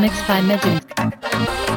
Mixed by Midget.